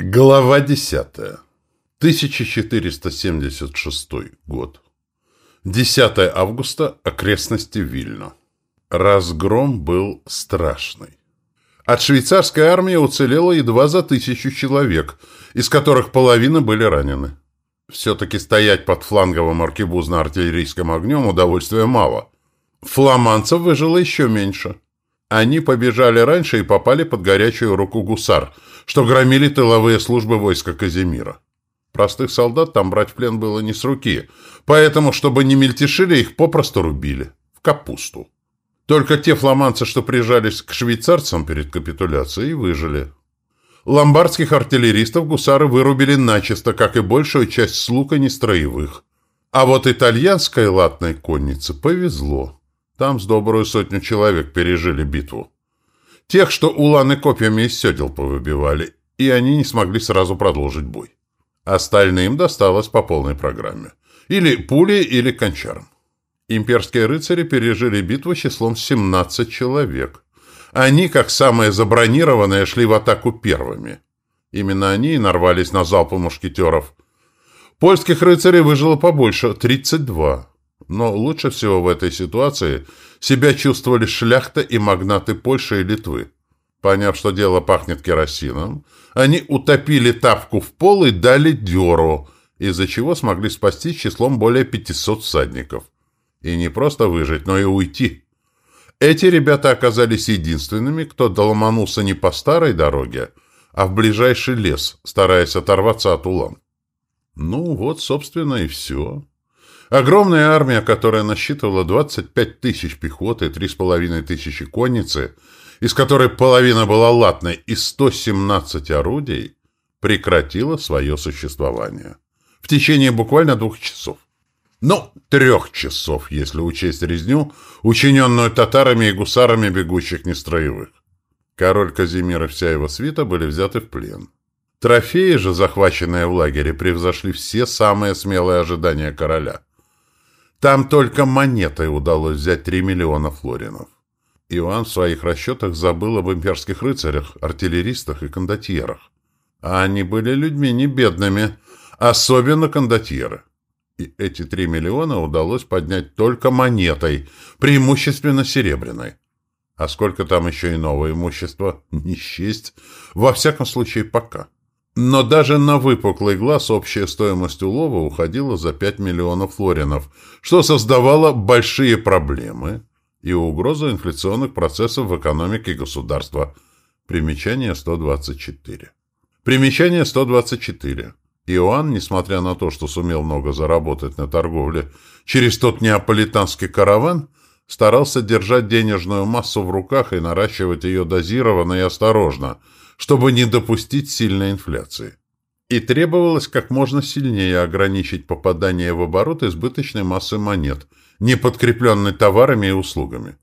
Глава 10. 1476 год. 10 августа. Окрестности Вильно. Разгром был страшный. От швейцарской армии уцелело едва за тысячу человек, из которых половина были ранены. Все-таки стоять под фланговым аркебузно-артиллерийским огнем удовольствия мало. Фламанцев выжило еще меньше. Они побежали раньше и попали под горячую руку гусар, что громили тыловые службы войска Казимира. Простых солдат там брать в плен было не с руки, поэтому, чтобы не мельтешили, их попросту рубили. В капусту. Только те фламанцы, что прижались к швейцарцам перед капитуляцией, выжили. Ломбардских артиллеристов гусары вырубили начисто, как и большую часть слуга нестроевых. А вот итальянской латной коннице повезло. Там с добрую сотню человек пережили битву. Тех, что уланы копьями из седел повыбивали, и они не смогли сразу продолжить бой. Остальным досталось по полной программе. Или пули, или кончаром. Имперские рыцари пережили битву числом 17 человек. Они, как самые забронированные, шли в атаку первыми. Именно они и нарвались на залпы мушкетеров. Польских рыцарей выжило побольше – 32. Но лучше всего в этой ситуации себя чувствовали шляхта и магнаты Польши и Литвы. Поняв, что дело пахнет керосином, они утопили тапку в пол и дали дёру, из-за чего смогли спасти числом более 500 всадников. И не просто выжить, но и уйти. Эти ребята оказались единственными, кто доломанулся не по старой дороге, а в ближайший лес, стараясь оторваться от улан. Ну вот, собственно, и все. Огромная армия, которая насчитывала 25 тысяч пехоты и 3,5 тысячи конницы, из которой половина была латной, и 117 орудий, прекратила свое существование. В течение буквально двух часов. Ну, трех часов, если учесть резню, учиненную татарами и гусарами бегущих нестроевых. Король Казимир и вся его свита были взяты в плен. Трофеи же, захваченные в лагере, превзошли все самые смелые ожидания короля – там только монетой удалось взять 3 миллиона флоринов. Иоанн в своих расчетах забыл об имперских рыцарях, артиллеристах и кондотьерах. А они были людьми не бедными, особенно кондотьеры. И эти 3 миллиона удалось поднять только монетой, преимущественно серебряной. А сколько там еще и нового имущества? Не счесть. Во всяком случае, пока. Но даже на выпуклый глаз общая стоимость улова уходила за 5 миллионов флоринов, что создавало большие проблемы и угрозу инфляционных процессов в экономике государства. Примечание 124. Примечание 124. Иоанн, несмотря на то, что сумел много заработать на торговле через тот неаполитанский караван, старался держать денежную массу в руках и наращивать ее дозированно и осторожно – чтобы не допустить сильной инфляции. И требовалось как можно сильнее ограничить попадание в оборот избыточной массы монет, не подкрепленной товарами и услугами.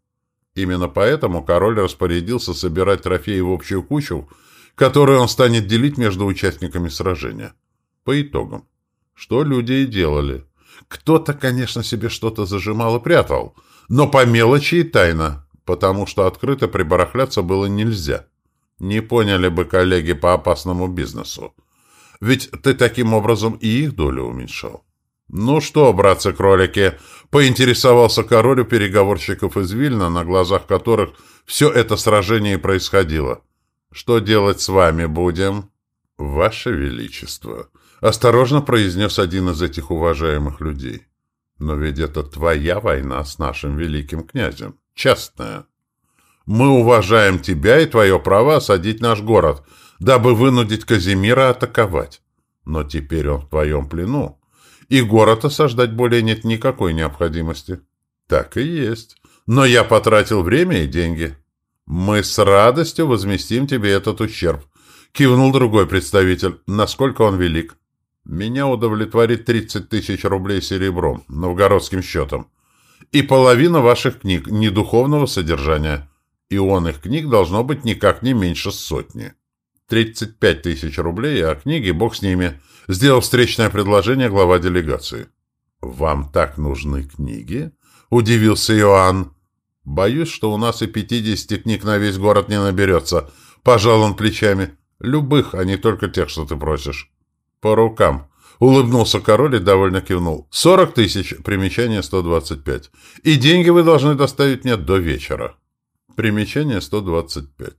Именно поэтому король распорядился собирать трофеи в общую кучу, которую он станет делить между участниками сражения. По итогам. Что люди и делали. Кто-то, конечно, себе что-то зажимал и прятал, но по мелочи и тайно, потому что открыто прибарахляться было нельзя. Не поняли бы коллеги по опасному бизнесу. Ведь ты таким образом и их долю уменьшал. «Ну что, братцы-кролики?» — поинтересовался король у переговорщиков из Вильна, на глазах которых все это сражение и происходило. «Что делать с вами будем?» «Ваше Величество», — осторожно произнес один из этих уважаемых людей. «Но ведь это твоя война с нашим великим князем, частная». Мы уважаем тебя и твое право осадить наш город, дабы вынудить Казимира атаковать. Но теперь он в твоем плену, и город осаждать более нет никакой необходимости. Так и есть. Но я потратил время и деньги. Мы с радостью возместим тебе этот ущерб. Кивнул другой представитель. Насколько он велик? Меня удовлетворит 30 тысяч рублей серебром, новгородским счетом. И половина ваших книг, не духовного содержания и их книг должно быть никак не меньше сотни. 35 тысяч рублей, а книги бог с ними. Сделал встречное предложение глава делегации. «Вам так нужны книги?» — удивился Иоанн. «Боюсь, что у нас и 50 книг на весь город не наберется», — пожал он плечами. Любых, а не только тех, что ты просишь. По рукам. Улыбнулся король и довольно кивнул. «Сорок тысяч, примечание 125. И деньги вы должны доставить мне до вечера». Примечание 125.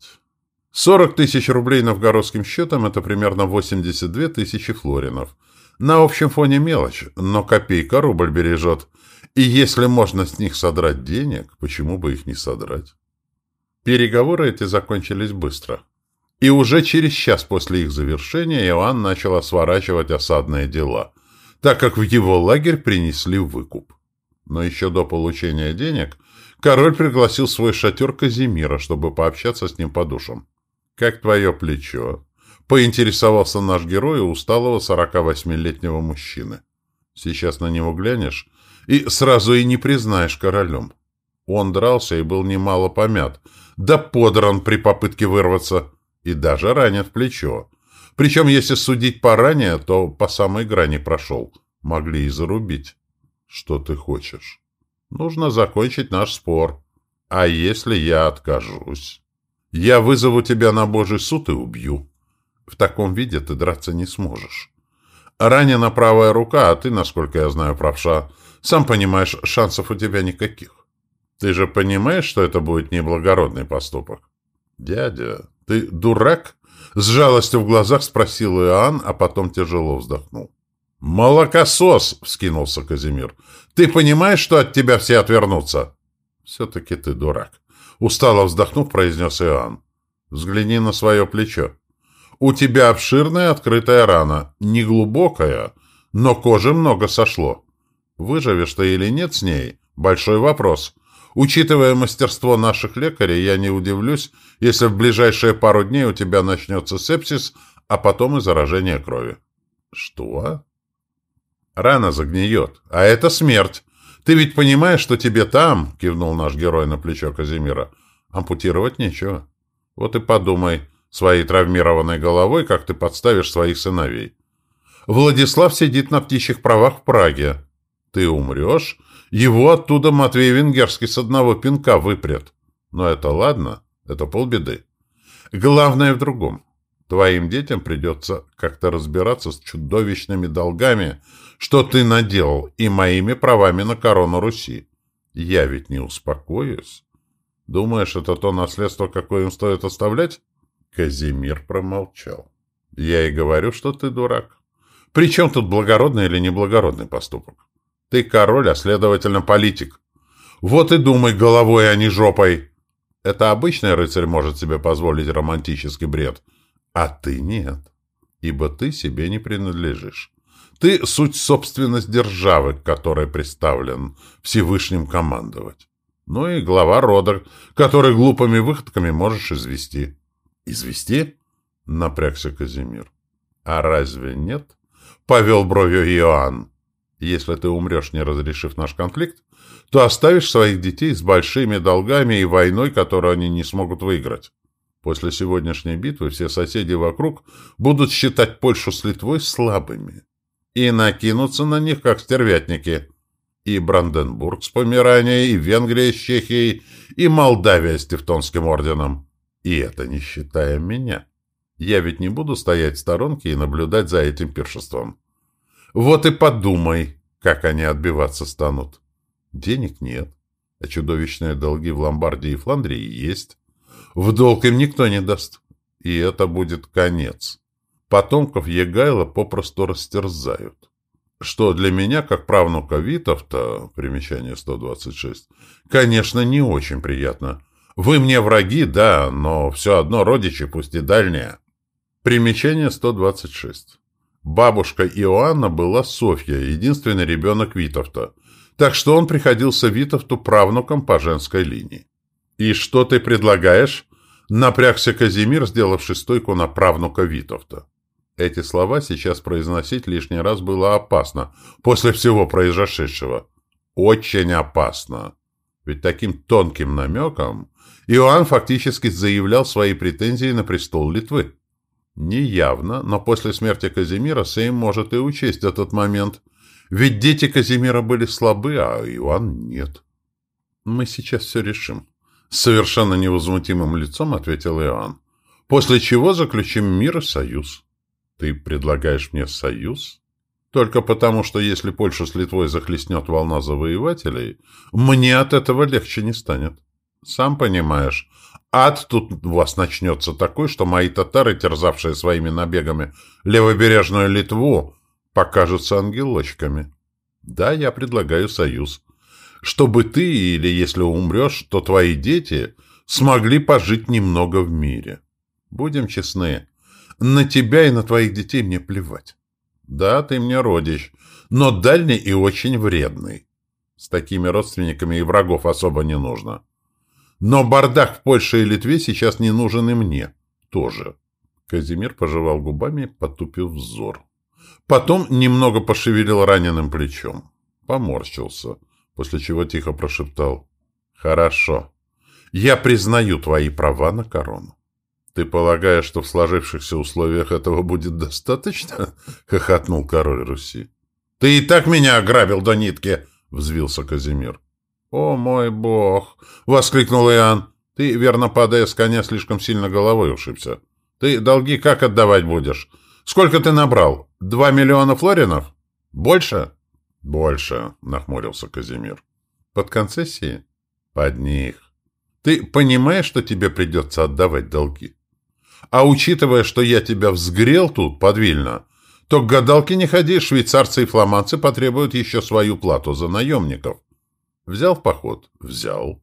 40 тысяч рублей новгородским счетом – это примерно 82 тысячи флоринов. На общем фоне мелочь, но копейка рубль бережет. И если можно с них содрать денег, почему бы их не содрать? Переговоры эти закончились быстро. И уже через час после их завершения Иоанн начал сворачивать осадные дела, так как в его лагерь принесли выкуп. Но еще до получения денег король пригласил свой шатер Казимира, чтобы пообщаться с ним по душам. «Как твое плечо?» — поинтересовался наш герой у усталого 48-летнего мужчины. Сейчас на него глянешь и сразу и не признаешь королем. Он дрался и был немало помят, да подран при попытке вырваться — и даже ранен в плечо. Причем, если судить по ране, то по самой грани прошел. Могли и зарубить. Что ты хочешь? Нужно закончить наш спор. А если я откажусь? Я вызову тебя на божий суд и убью. В таком виде ты драться не сможешь. Ранена правая рука, а ты, насколько я знаю, правша. Сам понимаешь, шансов у тебя никаких. Ты же понимаешь, что это будет неблагородный поступок? Дядя, «Ты дурак?» — с жалостью в глазах спросил Иоанн, а потом тяжело вздохнул. «Молокосос!» — вскинулся Казимир. «Ты понимаешь, что от тебя все отвернутся?» «Все-таки ты дурак!» — устало вздохнув, произнес Иоанн. «Взгляни на свое плечо. У тебя обширная открытая рана, неглубокая, но кожи много сошло. Выживешь ты или нет с ней — большой вопрос. Учитывая мастерство наших лекарей, я не удивлюсь, если в ближайшие пару дней у тебя начнется сепсис, а потом и заражение крови. Что? Рана загниет. А это смерть. Ты ведь понимаешь, что тебе там, кивнул наш герой на плечо Казимира, ампутировать нечего. Вот и подумай своей травмированной головой, как ты подставишь своих сыновей. Владислав сидит на птичьих правах в Праге. Ты умрешь, его оттуда Матвей Венгерский с одного пинка выпрет. Но это ладно, это полбеды. Главное в другом. Твоим детям придется как-то разбираться с чудовищными долгами, что ты наделал, и моими правами на корону Руси. Я ведь не успокоюсь. Думаешь, это то наследство, какое им стоит оставлять? Казимир промолчал. Я и говорю, что ты дурак. Причем тут благородный или неблагородный поступок? Ты король, а следовательно политик. Вот и думай головой, а не жопой. Это обычный рыцарь может себе позволить романтический бред. А ты нет, ибо ты себе не принадлежишь. Ты — суть собственность державы, к которой представлен Всевышним командовать. Ну и глава рода, который глупыми выходками можешь извести. Извести? Напрягся Казимир. А разве нет? Повел бровью Иоанн. Если ты умрешь, не разрешив наш конфликт, то оставишь своих детей с большими долгами и войной, которую они не смогут выиграть. После сегодняшней битвы все соседи вокруг будут считать Польшу с Литвой слабыми и накинутся на них, как стервятники. И Бранденбург с Померанией, и Венгрия с Чехией, и Молдавия с Тевтонским орденом. И это не считая меня. Я ведь не буду стоять в сторонке и наблюдать за этим пиршеством. Вот и подумай, как они отбиваться станут. Денег нет, а чудовищные долги в Ломбардии и Фландрии есть. В долг им никто не даст. И это будет конец. Потомков Егайла попросту растерзают. Что для меня, как правнука Витовта, примечание 126, конечно, не очень приятно. Вы мне враги, да, но все одно родичи, пусть и дальние. Примечание 126. Бабушка Иоанна была Софья, единственный ребенок Витовта, так что он приходился Витовту правнуком по женской линии. «И что ты предлагаешь?» — напрягся Казимир, сделавший стойку на правнука Витовта. Эти слова сейчас произносить лишний раз было опасно, после всего произошедшего. Очень опасно. Ведь таким тонким намеком Иоанн фактически заявлял свои претензии на престол Литвы. Неявно, но после смерти Казимира Сейм может и учесть этот момент. Ведь дети Казимира были слабы, а Иван нет. «Мы сейчас все решим», — совершенно невозмутимым лицом ответил Иоанн. После чего заключим мир и союз. Ты предлагаешь мне союз? Только потому, что если Польша с Литвой захлестнет волна завоевателей, мне от этого легче не станет. Сам понимаешь, ад тут у вас начнется такой, что мои татары, терзавшие своими набегами левобережную Литву, покажутся ангелочками. Да, я предлагаю союз. Чтобы ты, или если умрешь, то твои дети смогли пожить немного в мире. Будем честны, на тебя и на твоих детей мне плевать. Да, ты мне родич, но дальний и очень вредный. С такими родственниками и врагов особо не нужно. Но бардак в Польше и Литве сейчас не нужен и мне. Тоже. Казимир пожевал губами, потупив взор. Потом немного пошевелил раненым плечом. Поморщился, после чего тихо прошептал. «Хорошо. Я признаю твои права на корону. Ты полагаешь, что в сложившихся условиях этого будет достаточно?» — хохотнул король Руси. «Ты и так меня ограбил до нитки!» — взвился Казимир. «О мой бог!» — воскликнул Иоанн. «Ты, верно, падая с коня, слишком сильно головой ушибся. Ты долги как отдавать будешь? Сколько ты набрал? Два миллиона флоринов? Больше?» «Больше», — нахмурился Казимир. «Под концессии?» «Под них. Ты понимаешь, что тебе придется отдавать долги? А учитывая, что я тебя взгрел тут, под Вильно, то к гадалке не ходи, швейцарцы и фламандцы потребуют еще свою плату за наемников. Взял в поход? Взял.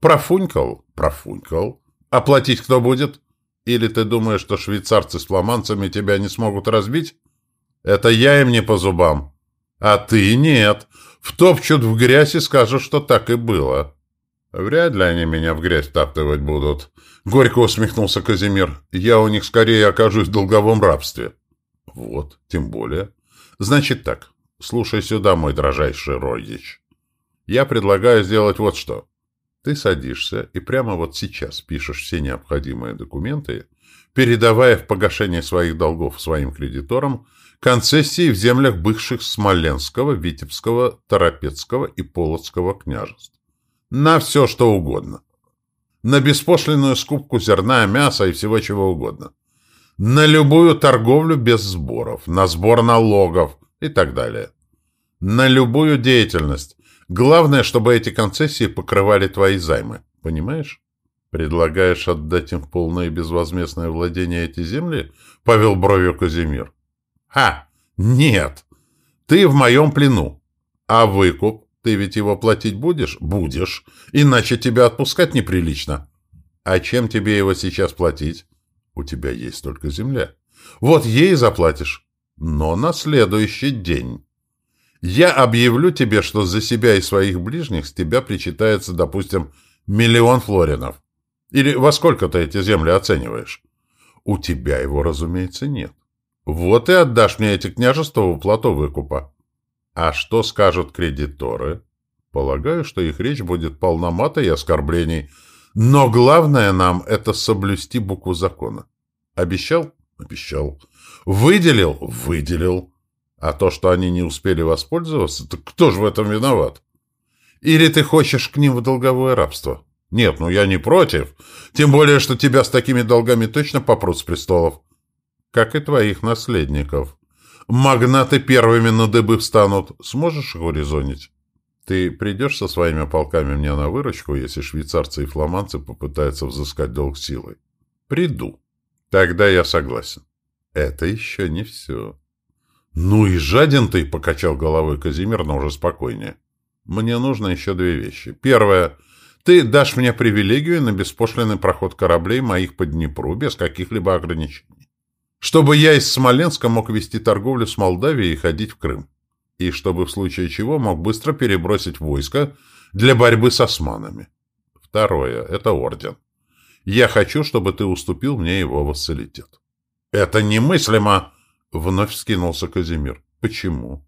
Профунькал? Профунькал. Оплатить кто будет? Или ты думаешь, что швейцарцы с фламандцами тебя не смогут разбить? Это я им не по зубам. А ты нет. Втопчут в грязь и скажут, что так и было. Вряд ли они меня в грязь таптывать будут. Горько усмехнулся Казимир. Я у них скорее окажусь в долговом рабстве. Вот, тем более. Значит так, слушай сюда, мой дрожайший родич. Я предлагаю сделать вот что. Ты садишься и прямо вот сейчас пишешь все необходимые документы, передавая в погашение своих долгов своим кредиторам концессии в землях бывших Смоленского, Витебского, Торопецкого и Полоцкого княжеств. На все, что угодно. На беспошлинную скупку зерна, мяса и всего чего угодно. На любую торговлю без сборов, на сбор налогов и так далее. На любую деятельность, Главное, чтобы эти концессии покрывали твои займы. Понимаешь? Предлагаешь отдать им в полное безвозмездное владение эти земли? Повел бровью Казимир. Ха! Нет! Ты в моем плену. А выкуп? Ты ведь его платить будешь? Будешь. Иначе тебя отпускать неприлично. А чем тебе его сейчас платить? У тебя есть только земля. Вот ей заплатишь. Но на следующий день. Я объявлю тебе, что за себя и своих ближних с тебя причитается, допустим, миллион флоринов. Или во сколько ты эти земли оцениваешь? У тебя его, разумеется, нет. Вот и отдашь мне эти княжества в уплату выкупа. А что скажут кредиторы? Полагаю, что их речь будет полна мата и оскорблений. Но главное нам — это соблюсти букву закона. Обещал? Обещал. Выделил? Выделил. А то, что они не успели воспользоваться, так кто же в этом виноват? Или ты хочешь к ним в долговое рабство? Нет, ну я не против. Тем более, что тебя с такими долгами точно попрут с престолов. Как и твоих наследников. Магнаты первыми на дыбы встанут. Сможешь их урезонить? Ты придешь со своими полками мне на выручку, если швейцарцы и фламандцы попытаются взыскать долг силой? Приду. Тогда я согласен. Это еще не все. «Ну и жаден ты!» — покачал головой Казимир, но уже спокойнее. «Мне нужно еще две вещи. Первое. Ты дашь мне привилегию на беспошлинный проход кораблей моих по Днепру без каких-либо ограничений. Чтобы я из Смоленска мог вести торговлю с Молдавией и ходить в Крым. И чтобы в случае чего мог быстро перебросить войско для борьбы с османами. Второе. Это орден. Я хочу, чтобы ты уступил мне его вассалитет». «Это немыслимо!» Вновь скинулся Казимир. Почему?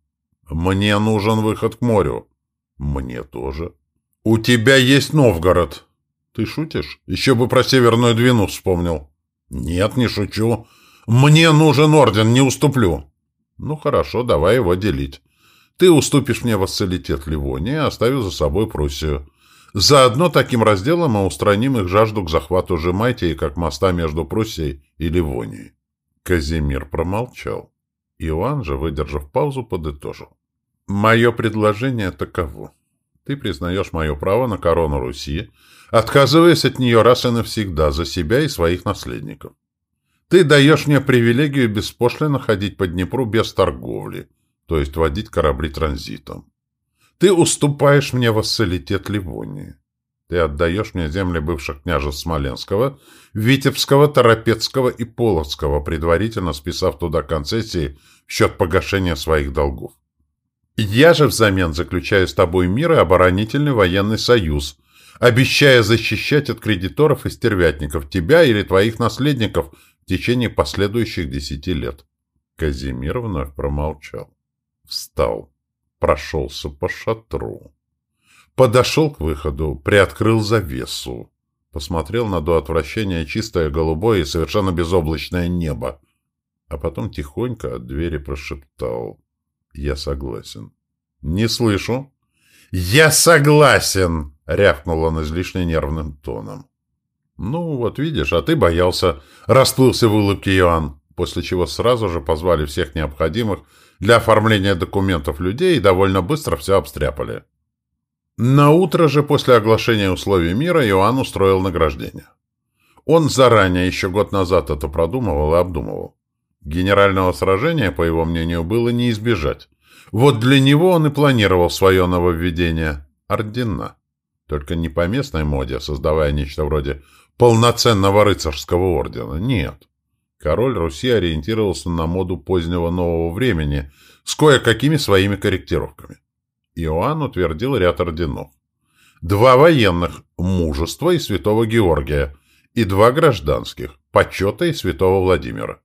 Мне нужен выход к морю. Мне тоже. У тебя есть Новгород. Ты шутишь? Еще бы про Северную Двину вспомнил. Нет, не шучу. Мне нужен орден, не уступлю. Ну хорошо, давай его делить. Ты уступишь мне вассалитет Ливонии, оставив за собой Пруссию. Заодно таким разделом мы устраним их жажду к захвату Жемайтии, как моста между Пруссией и Ливонией. Казимир промолчал. Иоанн же, выдержав паузу, подытожил. «Мое предложение таково. Ты признаешь мое право на корону Руси, отказываясь от нее раз и навсегда за себя и своих наследников. Ты даешь мне привилегию беспошлино ходить по Днепру без торговли, то есть водить корабли транзитом. Ты уступаешь мне вассалитет Ливонии. Ты отдаешь мне земли бывших княжеств Смоленского, Витебского, Торопецкого и Полоцкого, предварительно списав туда концессии в счет погашения своих долгов. Я же взамен заключаю с тобой мир и оборонительный военный союз, обещая защищать от кредиторов и стервятников тебя или твоих наследников в течение последующих десяти лет. Казимир вновь промолчал. Встал, прошелся по шатру. Подошел к выходу, приоткрыл завесу. Посмотрел на до отвращения чистое голубое и совершенно безоблачное небо. А потом тихонько от двери прошептал. «Я согласен». «Не слышу». «Я согласен!» — рявкнул он излишне нервным тоном. «Ну, вот видишь, а ты боялся», — расплылся в улыбке Иоанн, после чего сразу же позвали всех необходимых для оформления документов людей и довольно быстро все обстряпали. На утро же после оглашения условий мира Иоанн устроил награждение. Он заранее, еще год назад, это продумывал и обдумывал. Генерального сражения, по его мнению, было не избежать. Вот для него он и планировал свое нововведение – ордена. Только не по местной моде, создавая нечто вроде полноценного рыцарского ордена. Нет. Король Руси ориентировался на моду позднего нового времени с кое-какими своими корректировками. Иоанн утвердил ряд орденов. Два военных – мужества и святого Георгия, и два гражданских – почета и святого Владимира.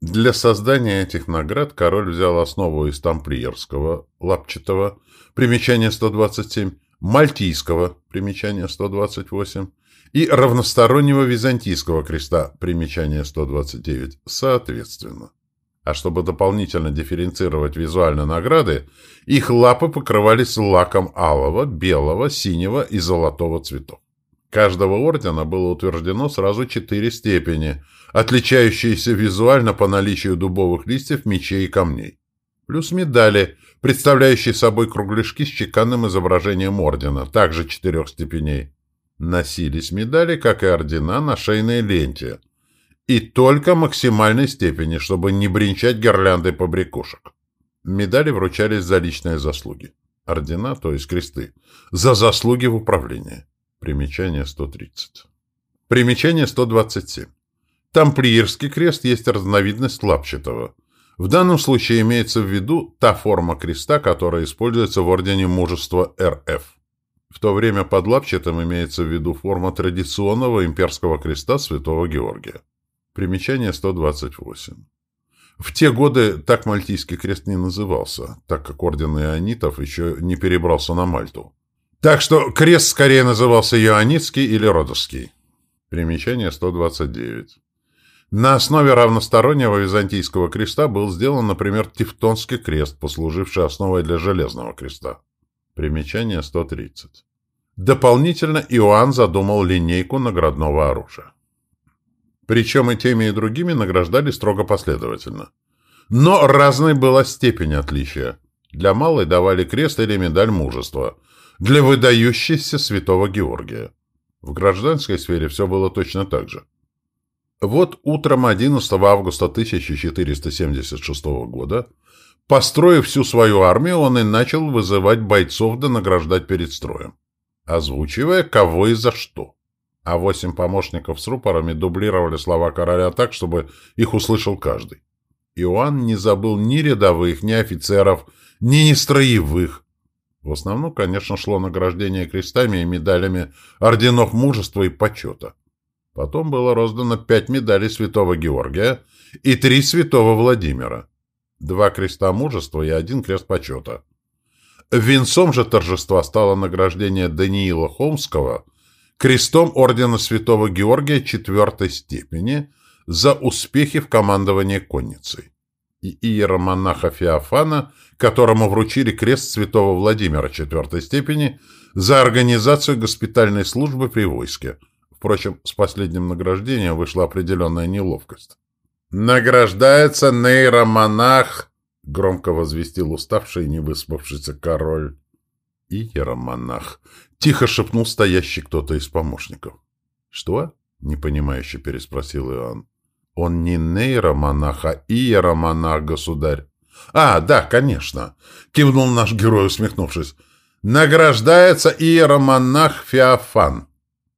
Для создания этих наград король взял основу из тамплиерского, лапчатого, примечание 127, мальтийского, примечание 128, и равностороннего византийского креста, примечание 129, соответственно. А чтобы дополнительно дифференцировать визуально награды, их лапы покрывались лаком алого, белого, синего и золотого цветов. Каждого ордена было утверждено сразу четыре степени, отличающиеся визуально по наличию дубовых листьев, мечей и камней. Плюс медали, представляющие собой кругляшки с чеканным изображением ордена, также четырех степеней. Носились медали, как и ордена, на шейной ленте. И только максимальной степени, чтобы не бренчать гирляндой побрякушек. Медали вручались за личные заслуги. Ордена, то есть кресты, за заслуги в управлении. Примечание 130. Примечание 127. Тамплиерский крест есть разновидность лапчатого. В данном случае имеется в виду та форма креста, которая используется в Ордене Мужества РФ. В то время под лапчатым имеется в виду форма традиционного имперского креста Святого Георгия. Примечание 128. В те годы так Мальтийский крест не назывался, так как орден ионитов еще не перебрался на Мальту. Так что крест скорее назывался Иоаннитский или Родовский. Примечание 129. На основе равностороннего византийского креста был сделан, например, Тевтонский крест, послуживший основой для Железного креста. Примечание 130. Дополнительно Иоанн задумал линейку наградного оружия. Причем и теми, и другими награждали строго последовательно. Но разной была степень отличия. Для малой давали крест или медаль мужества – для выдающейся святого Георгия. В гражданской сфере все было точно так же. Вот утром 11 августа 1476 года, построив всю свою армию, он и начал вызывать бойцов да награждать перед строем, озвучивая кого и за что. А восемь помощников с рупорами дублировали слова короля так, чтобы их услышал каждый. Иоанн не забыл ни рядовых, ни офицеров, ни нестроевых, в основном, конечно, шло награждение крестами и медалями орденов мужества и почета. Потом было роздано пять медалей святого Георгия и три святого Владимира, два креста мужества и один крест почета. Венцом же торжества стало награждение Даниила Холмского крестом ордена святого Георгия четвертой степени за успехи в командовании конницей. и иеромонаха Феофана, которому вручили крест святого Владимира четвертой степени за организацию госпитальной службы при войске. Впрочем, с последним награждением вышла определенная неловкость. «Награждается нейромонах!» — громко возвестил уставший и невыспавшийся король. «Иеромонах!» — тихо шепнул стоящий кто-то из помощников. «Что?» — непонимающе переспросил Иоанн. «Он не нейромонах, а иеромонах, государь». «А, да, конечно!» — кивнул наш герой, усмехнувшись. «Награждается иеромонах Феофан».